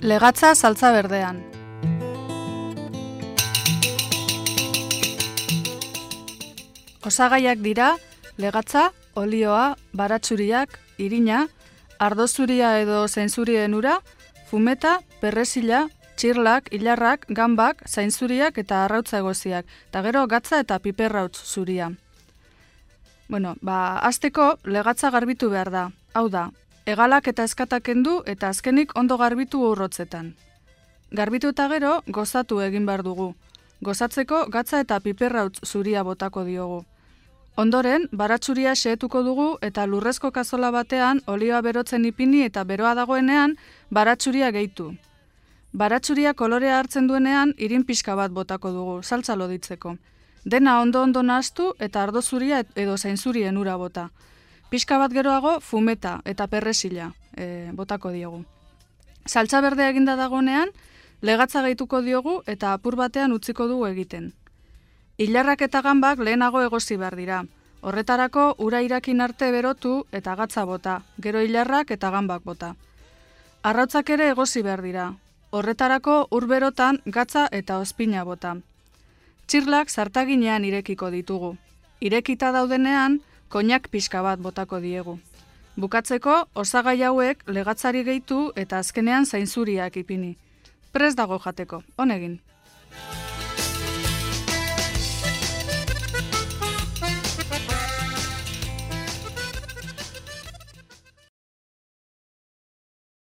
Legatza saltza berdean. Osagaiak dira, legatza, olioa, baratsuriak, irina, ardozuria edo zeinzurien ura, fumeta, perresila, txirlak, hilarrak, gambak, zainzuriak eta arrautza egoziak, eta gero gatza eta piperrautz zuria. Bueno, ba, azteko legatza garbitu behar da. Hau da, egalak eta eskatak kendu eta azkenik ondo garbitu urrotzetan. Garbitu eta gero, gozatu egin behar dugu. Gozatzeko gatza eta piperrautz zuria botako diogu. Ondoren, baratsuria xehetuko dugu eta lurrezko kazola batean olioa berotzen ipini eta beroa dagoenean baratsuria gehitu. Baratsuria kolorea hartzen duenean irin pixka bat botako dugu, saltza loditzeko. Dena ondo ondo nahastu eta ardo zuria edo zainzurien ura bota. Pixka bat geroago fumeta eta perresila e, botako diogu. Saltza berde eginda dagonean, legatza gehituko diogu eta apur batean utziko dugu egiten. Ilarrak eta gambak lehenago egozi behar dira. Horretarako ura irakin arte berotu eta gatza bota, gero ilarrak eta gambak bota. Arrautzak ere egozi behar dira. Horretarako urberotan gatza eta ospina bota. Txirlak zartaginean irekiko ditugu. Irekita daudenean, koinak pixka bat botako diegu. Bukatzeko, osagai hauek legatzari gehitu eta azkenean zainzuriak ipini. Prez dago jateko, honegin. egin.